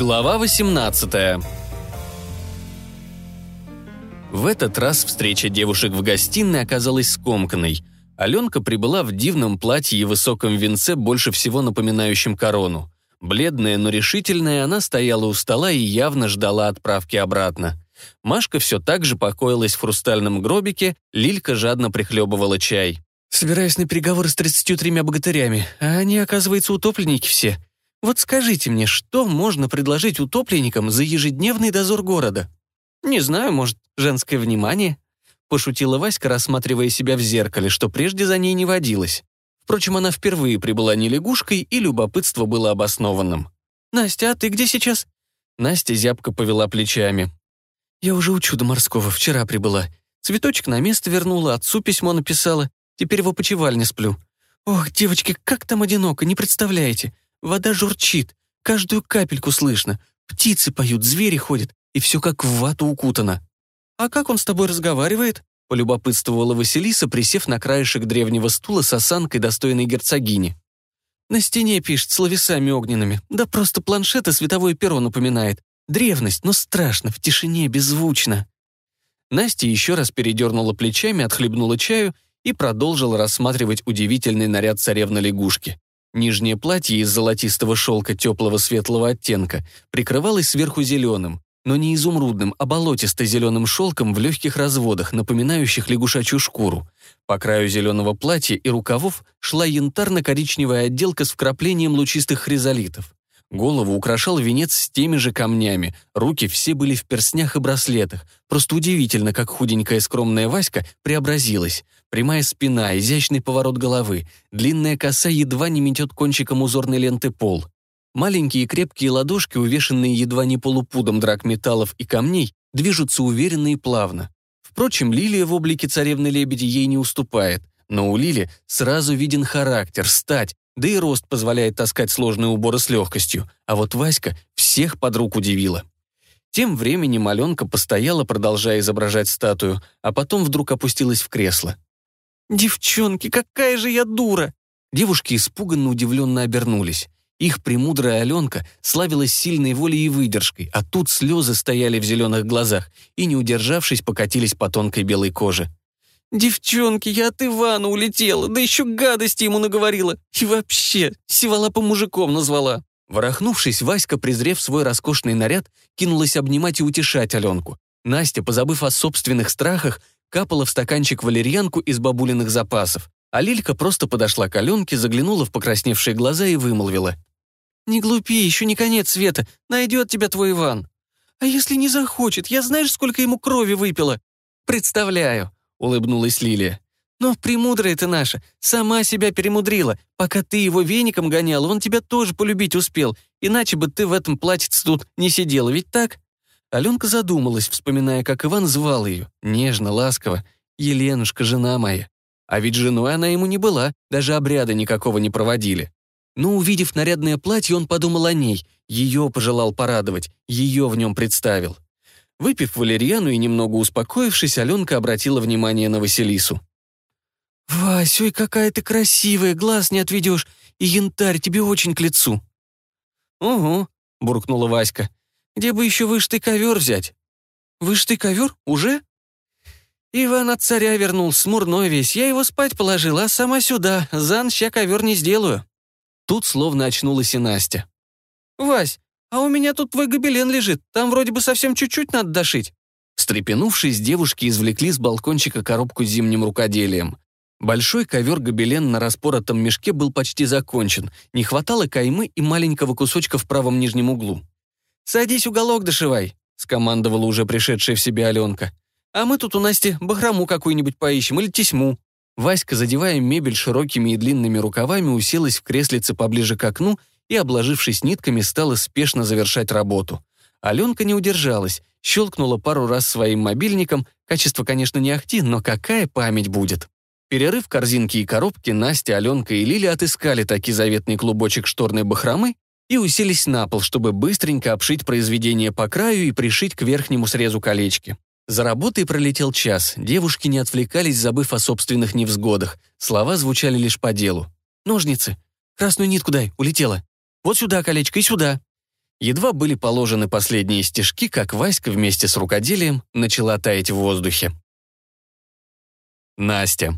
Глава 18 В этот раз встреча девушек в гостиной оказалась скомканной. Аленка прибыла в дивном платье и высоком венце, больше всего напоминающем корону. Бледная, но решительная, она стояла у стола и явно ждала отправки обратно. Машка все так же покоилась в хрустальном гробике, Лилька жадно прихлебывала чай. «Собираюсь на переговоры с тридцатью тремя богатырями, а они, оказывается, утопленники все. Вот скажите мне, что можно предложить утопленникам за ежедневный дозор города?» «Не знаю, может, женское внимание?» Пошутила Васька, рассматривая себя в зеркале, что прежде за ней не водилось. Впрочем, она впервые прибыла не лягушкой, и любопытство было обоснованным. «Настя, а ты где сейчас?» Настя зябко повела плечами. «Я уже у чуда морского, вчера прибыла. Цветочек на место вернула, отцу письмо написала. Теперь в опочивальне сплю. Ох, девочки, как там одиноко, не представляете. Вода журчит, каждую капельку слышно. Птицы поют, звери ходят, и все как в вату укутано. А как он с тобой разговаривает? Полюбопытствовала Василиса, присев на краешек древнего стула с осанкой, достойной герцогини. На стене пишет словесами огненными. Да просто планшет и световое перо напоминает. Древность, но страшно, в тишине, беззвучно. Настя еще раз передернула плечами, отхлебнула чаю и продолжил рассматривать удивительный наряд царевны-лягушки. Нижнее платье из золотистого шелка теплого светлого оттенка прикрывалось сверху зеленым, но не изумрудным, а болотисто-зеленым шелком в легких разводах, напоминающих лягушачью шкуру. По краю зеленого платья и рукавов шла янтарно-коричневая отделка с вкраплением лучистых хризолитов. Голову украшал венец с теми же камнями, руки все были в перстнях и браслетах. Просто удивительно, как худенькая скромная Васька преобразилась. Прямая спина, изящный поворот головы, длинная коса едва не метет кончиком узорной ленты пол. Маленькие крепкие ладошки, увешанные едва не полупудом драгметаллов и камней, движутся уверенно и плавно. Впрочем, Лилия в облике царевны-лебеди ей не уступает, но у Лили сразу виден характер, стать, да и рост позволяет таскать сложные уборы с легкостью, а вот Васька всех подруг удивила. Тем временем Аленка постояла, продолжая изображать статую, а потом вдруг опустилась в кресло. «Девчонки, какая же я дура!» Девушки испуганно удивленно обернулись. Их премудрая Аленка славилась сильной волей и выдержкой, а тут слезы стояли в зеленых глазах и, не удержавшись, покатились по тонкой белой коже. «Девчонки, я от Ивана улетела, да еще гадости ему наговорила. И вообще, сивала по мужиком назвала». Ворохнувшись, Васька, презрев свой роскошный наряд, кинулась обнимать и утешать Аленку. Настя, позабыв о собственных страхах, капала в стаканчик валерьянку из бабулиных запасов. А Лилька просто подошла к Аленке, заглянула в покрасневшие глаза и вымолвила. «Не глупи, еще не конец света, найдет тебя твой Иван. А если не захочет, я знаешь, сколько ему крови выпила?» «Представляю», улыбнулась Лилия. «Но премудрая ты наша, сама себя перемудрила. Пока ты его веником гоняла, он тебя тоже полюбить успел, иначе бы ты в этом платьице тут не сидела, ведь так?» Аленка задумалась, вспоминая, как Иван звал ее, нежно, ласково. «Еленушка, жена моя». А ведь женой она ему не была, даже обряда никакого не проводили. Но, увидев нарядное платье, он подумал о ней, ее пожелал порадовать, ее в нем представил. Выпив валерьяну и немного успокоившись, Аленка обратила внимание на Василису. «Вась, ой, какая ты красивая, глаз не отведешь, и янтарь тебе очень к лицу». «Угу», — буркнула Васька. «Где бы еще вышитый ковер взять?» «Вышитый ковер? Уже?» Иван от царя вернул, смурной весь. Я его спать положила, а сама сюда. За ночь я ковер не сделаю. Тут словно очнулась и Настя. «Вась, «А у меня тут твой гобелен лежит, там вроде бы совсем чуть-чуть надо дошить». Встрепенувшись, девушки извлекли с балкончика коробку с зимним рукоделием. Большой ковер-гобелен на распоротом мешке был почти закончен, не хватало каймы и маленького кусочка в правом нижнем углу. «Садись уголок дошивай», — скомандовала уже пришедшая в себя Аленка. «А мы тут у Насти бахрому какую-нибудь поищем или тесьму». Васька, задевая мебель широкими и длинными рукавами, уселась в креслице поближе к окну и, обложившись нитками, стала спешно завершать работу. Аленка не удержалась, щелкнула пару раз своим мобильником, качество, конечно, не ахти, но какая память будет. Перерыв корзинки и коробки, Настя, Аленка и Лиля отыскали таки заветный клубочек шторной бахромы и уселись на пол, чтобы быстренько обшить произведение по краю и пришить к верхнему срезу колечки. За работой пролетел час, девушки не отвлекались, забыв о собственных невзгодах. Слова звучали лишь по делу. «Ножницы! Красную нитку дай, улетела!» Вот сюда колечко и сюда». Едва были положены последние стежки, как Васька вместе с рукоделием начала таять в воздухе. Настя.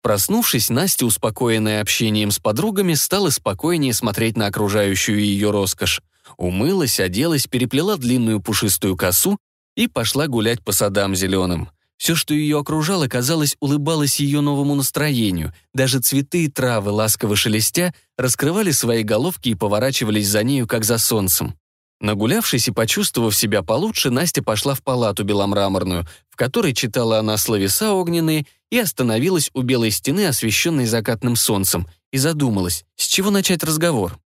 Проснувшись, Настя, успокоенная общением с подругами, стала спокойнее смотреть на окружающую ее роскошь. Умылась, оделась, переплела длинную пушистую косу и пошла гулять по садам зеленым. Все, что ее окружало, казалось, улыбалось ее новому настроению. Даже цветы и травы, ласково шелестя, раскрывали свои головки и поворачивались за нею, как за солнцем. Нагулявшись и почувствовав себя получше, Настя пошла в палату беломраморную, в которой читала она словеса огненные и остановилась у белой стены, освещенной закатным солнцем, и задумалась, с чего начать разговор.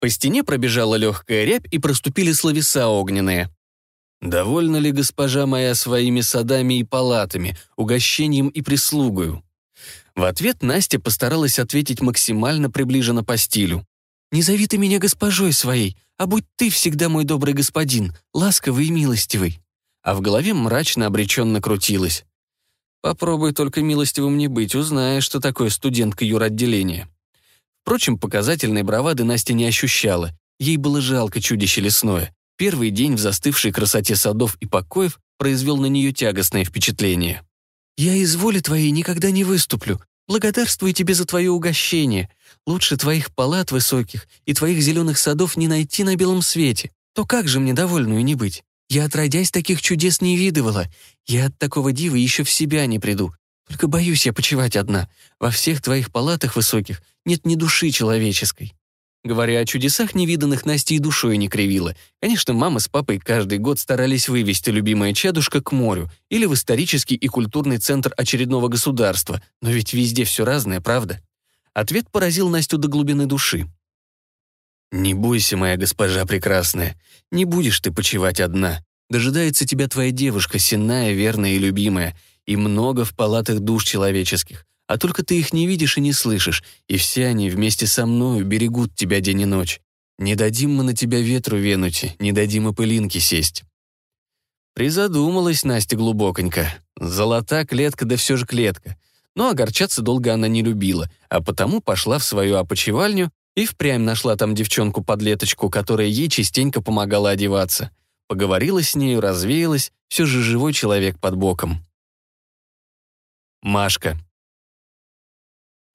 По стене пробежала легкая рябь и проступили словеса огненные. Довольна ли госпожа моя своими садами и палатами, угощением и прислугою? В ответ Настя постаралась ответить максимально приближенно по стилю. «Не зови ты меня госпожой своей, а будь ты всегда мой добрый господин, ласковый и милостивый». А в голове мрачно обреченно крутилась. «Попробуй только милостивым не быть, узнаешь, что такое студентка юротделения». Впрочем, показательной бравады Настя не ощущала. Ей было жалко чудище лесное. Первый день в застывшей красоте садов и покоев произвел на нее тягостное впечатление. «Я из воли твоей никогда не выступлю. Благодарствую тебе за твое угощение. Лучше твоих палат высоких и твоих зеленых садов не найти на белом свете. То как же мне довольную не быть? Я, отродясь, таких чудес не видывала. Я от такого дива еще в себя не приду. Только боюсь я почивать одна. Во всех твоих палатах высоких нет ни души человеческой. Говоря о чудесах невиданных, Настя и душой не кривила. Конечно, мама с папой каждый год старались вывести любимое чадушка к морю или в исторический и культурный центр очередного государства, но ведь везде все разное, правда? Ответ поразил Настю до глубины души. «Не бойся, моя госпожа прекрасная, не будешь ты почивать одна. Дожидается тебя твоя девушка, сенная, верная и любимая, и много в палатах душ человеческих а только ты их не видишь и не слышишь, и все они вместе со мною берегут тебя день и ночь. Не дадим мы на тебя ветру венуть, не дадим и пылинки сесть». Призадумалась Настя глубоконько. Золота клетка, да все же клетка. Но огорчаться долго она не любила, а потому пошла в свою опочивальню и впрямь нашла там девчонку-подлеточку, которая ей частенько помогала одеваться. Поговорила с нею, развеялась, все же живой человек под боком. Машка.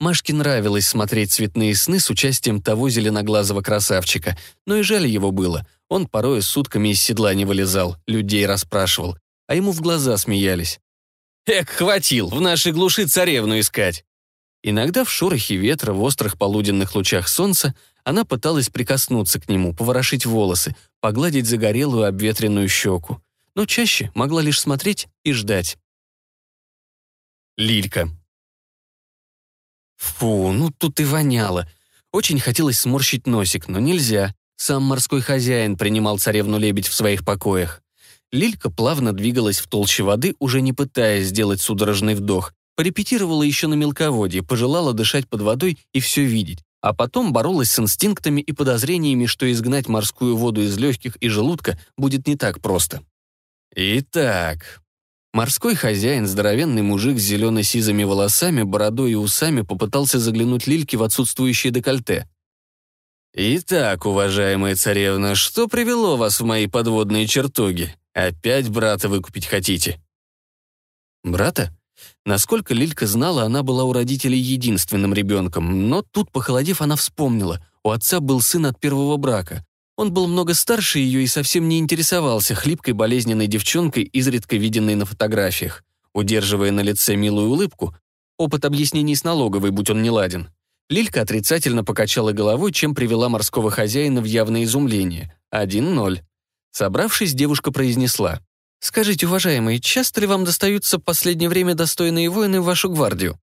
Машке нравилось смотреть цветные сны с участием того зеленоглазого красавчика, но и жаль его было. Он порой сутками из седла не вылезал, людей расспрашивал, а ему в глаза смеялись. «Эк, хватил, в нашей глуши царевну искать!» Иногда в шорохе ветра, в острых полуденных лучах солнца, она пыталась прикоснуться к нему, поворошить волосы, погладить загорелую обветренную щеку. Но чаще могла лишь смотреть и ждать. Лилька. Фу, ну тут и воняло. Очень хотелось сморщить носик, но нельзя. Сам морской хозяин принимал царевну-лебедь в своих покоях. Лилька плавно двигалась в толще воды, уже не пытаясь сделать судорожный вдох. Порепетировала еще на мелководье, пожелала дышать под водой и все видеть. А потом боролась с инстинктами и подозрениями, что изгнать морскую воду из легких и желудка будет не так просто. Итак, Морской хозяин, здоровенный мужик с зелено-сизыми волосами, бородой и усами попытался заглянуть Лильке в отсутствующее декольте. «Итак, уважаемая царевна, что привело вас в мои подводные чертоги? Опять брата выкупить хотите?» «Брата?» Насколько Лилька знала, она была у родителей единственным ребенком, но тут, похолодев, она вспомнила. У отца был сын от первого брака. Он был много старше ее и совсем не интересовался хлипкой болезненной девчонкой, изредка виденной на фотографиях. Удерживая на лице милую улыбку, опыт объяснений с налоговой, будь он неладен. Лилька отрицательно покачала головой, чем привела морского хозяина в явное изумление. Один ноль. Собравшись, девушка произнесла. «Скажите, уважаемый, часто ли вам достаются в последнее время достойные воины в вашу гвардию?»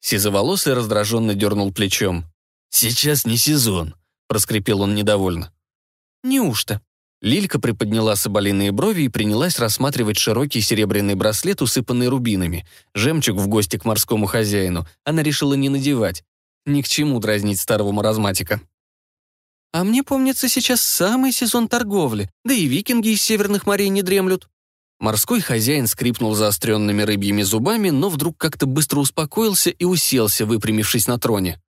Сизоволосый раздраженно дернул плечом. «Сейчас не сезон», — проскрипел он недовольно. «Неужто?» Лилька приподняла соболиные брови и принялась рассматривать широкий серебряный браслет, усыпанный рубинами. Жемчуг в гости к морскому хозяину. Она решила не надевать. Ни к чему дразнить старого маразматика. «А мне помнится сейчас самый сезон торговли, да и викинги из северных морей не дремлют». Морской хозяин скрипнул заостренными рыбьими зубами, но вдруг как-то быстро успокоился и уселся, выпрямившись на троне.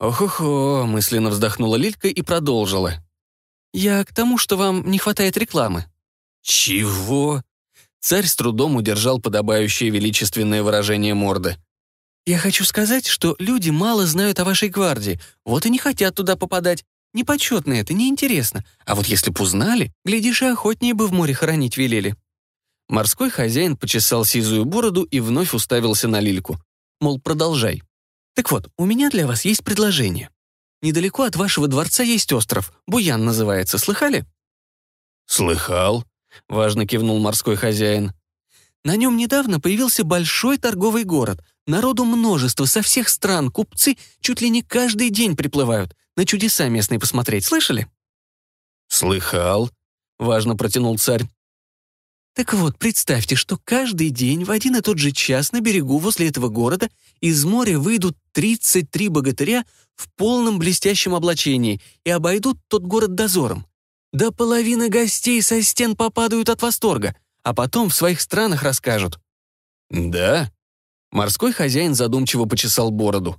«Ох-охо», — мысленно вздохнула Лилька и продолжила. «Я к тому, что вам не хватает рекламы». «Чего?» Царь с трудом удержал подобающее величественное выражение морды. «Я хочу сказать, что люди мало знают о вашей гвардии, вот и не хотят туда попадать. Непочетно это, неинтересно. А вот если б узнали, глядишь, и охотнее бы в море хоронить велели». Морской хозяин почесал сизую бороду и вновь уставился на Лильку. Мол, продолжай. «Так вот, у меня для вас есть предложение. Недалеко от вашего дворца есть остров, Буян называется, слыхали?» «Слыхал», — важно кивнул морской хозяин. «На нем недавно появился большой торговый город. Народу множество, со всех стран, купцы чуть ли не каждый день приплывают. На чудеса местные посмотреть, слышали?» «Слыхал», — важно протянул царь. Так вот, представьте, что каждый день в один и тот же час на берегу возле этого города из моря выйдут 33 богатыря в полном блестящем облачении и обойдут тот город дозором. До половины гостей со стен попадают от восторга, а потом в своих странах расскажут. «Да?» Морской хозяин задумчиво почесал бороду.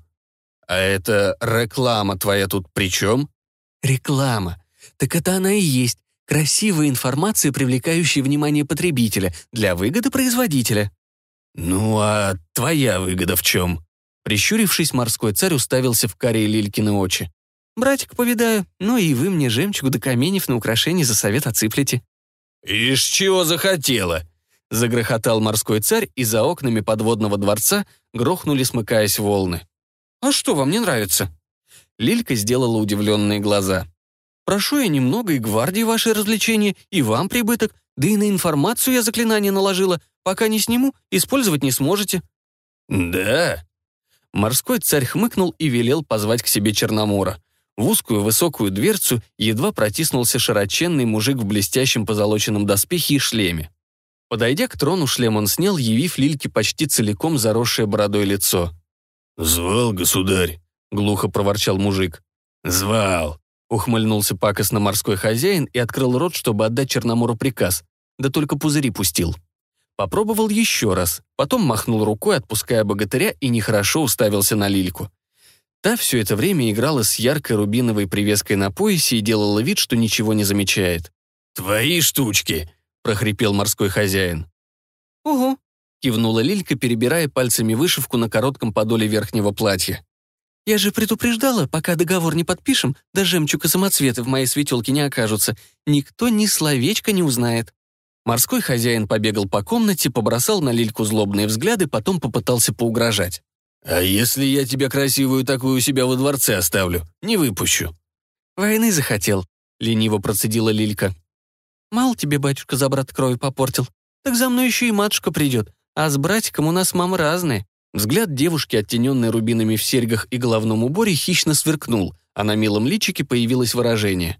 «А это реклама твоя тут при чем?» «Реклама. Так это она и есть. Красивая информация, привлекающая внимание потребителя, для выгоды производителя. «Ну а твоя выгода в чем?» Прищурившись, морской царь уставился в карие Лилькины очи. «Братик повидаю, ну и вы мне жемчуг да каменев на украшение за совет отсыплете». «Ишь, чего захотела?» Загрохотал морской царь, и за окнами подводного дворца грохнули, смыкаясь волны. «А что вам не нравится?» Лилька сделала удивленные глаза. Прошу я немного и гвардии ваши развлечения, и вам прибыток, да и на информацию я заклинание наложила. Пока не сниму, использовать не сможете». «Да?» Морской царь хмыкнул и велел позвать к себе Черномора. В узкую высокую дверцу едва протиснулся широченный мужик в блестящем позолоченном доспехе и шлеме. Подойдя к трону, шлем он снял, явив Лильке почти целиком заросшее бородой лицо. «Звал, государь», — глухо проворчал мужик. «Звал», Ухмыльнулся пакостно морской хозяин и открыл рот, чтобы отдать Черномору приказ, да только пузыри пустил. Попробовал еще раз, потом махнул рукой, отпуская богатыря, и нехорошо уставился на Лильку. Та все это время играла с яркой рубиновой привеской на поясе и делала вид, что ничего не замечает. «Твои штучки!» — прохрипел морской хозяин. «Угу», — кивнула Лилька, перебирая пальцами вышивку на коротком подоле верхнего платья. Я же предупреждала, пока договор не подпишем, да жемчуг и самоцветы в моей светелке не окажутся, никто ни словечка не узнает». Морской хозяин побегал по комнате, побросал на Лильку злобные взгляды, потом попытался поугрожать. «А если я тебя красивую такую у себя во дворце оставлю? Не выпущу». «Войны захотел», — лениво процедила Лилька. «Мало тебе батюшка за брат крови попортил. Так за мной еще и матушка придет, а с братиком у нас мамы разные. Взгляд девушки, оттененной рубинами в серьгах и головном уборе, хищно сверкнул, а на милом личике появилось выражение.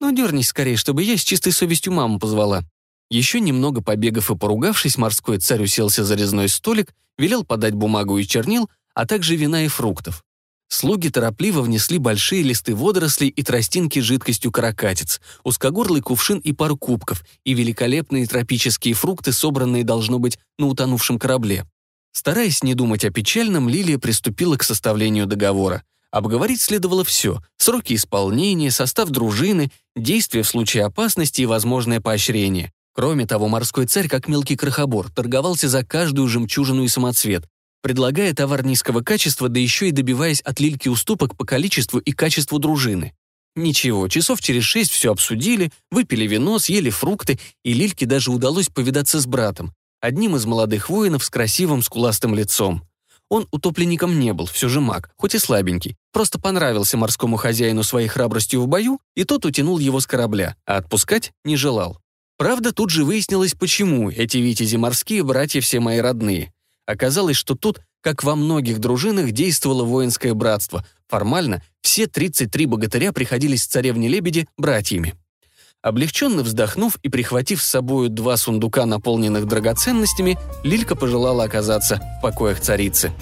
«Ну, дернись скорее, чтобы я с чистой совестью маму позвала». Еще немного побегав и поругавшись, морской царь уселся за резной столик, велел подать бумагу и чернил, а также вина и фруктов. Слуги торопливо внесли большие листы водорослей и тростинки жидкостью каракатиц, узкогорлый кувшин и пару кубков, и великолепные тропические фрукты, собранные, должно быть, на утонувшем корабле. Стараясь не думать о печальном, Лилия приступила к составлению договора. Обговорить следовало все – сроки исполнения, состав дружины, действия в случае опасности и возможное поощрение. Кроме того, морской царь, как мелкий крохобор, торговался за каждую жемчужину и самоцвет, предлагая товар низкого качества, да еще и добиваясь от Лильки уступок по количеству и качеству дружины. Ничего, часов через шесть все обсудили, выпили вино, съели фрукты, и Лильке даже удалось повидаться с братом, одним из молодых воинов с красивым скуластым лицом. Он утопленником не был, все же маг, хоть и слабенький. Просто понравился морскому хозяину своей храбростью в бою, и тот утянул его с корабля, а отпускать не желал. Правда, тут же выяснилось, почему эти витязи морские братья все мои родные. Оказалось, что тут, как во многих дружинах, действовало воинское братство. Формально все 33 богатыря приходились царевне-лебеди братьями. Облегченно вздохнув и прихватив с собою два сундука, наполненных драгоценностями, Лилька пожелала оказаться в покоях царицы.